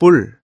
뿔.